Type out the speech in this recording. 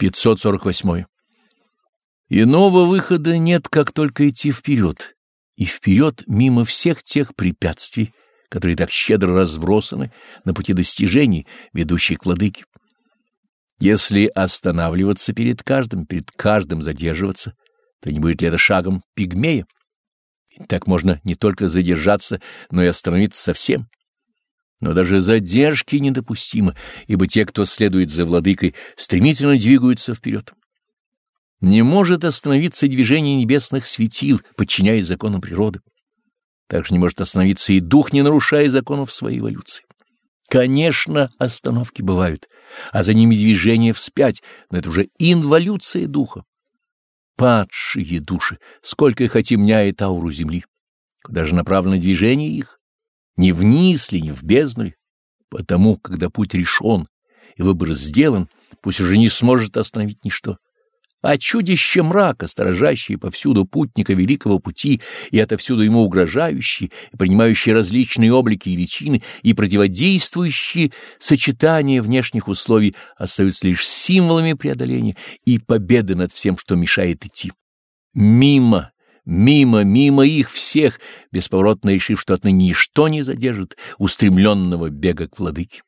548. Иного выхода нет, как только идти вперед, и вперед мимо всех тех препятствий, которые так щедро разбросаны на пути достижений, ведущих к владыке. Если останавливаться перед каждым, перед каждым задерживаться, то не будет ли это шагом пигмея? И так можно не только задержаться, но и остановиться совсем. Но даже задержки недопустимы, ибо те, кто следует за владыкой, стремительно двигаются вперед. Не может остановиться движение небесных светил, подчиняясь законам природы. Также не может остановиться и дух, не нарушая законов своей эволюции. Конечно, остановки бывают, а за ними движение вспять, но это уже инволюция духа. Падшие души, сколько их отемняет ауру земли. Куда же направлено движение их? Не вниз ли, не в бездну ли? Потому, когда путь решен и выбор сделан, пусть уже не сможет остановить ничто а чудище мрака, сторожащие повсюду путника великого пути и отовсюду ему угрожающие, и принимающие различные облики и личины, и противодействующие сочетания внешних условий остаются лишь символами преодоления и победы над всем, что мешает идти. Мимо, мимо, мимо их всех, бесповоротно решив, что отныне ничто не задержит устремленного бега к владыке.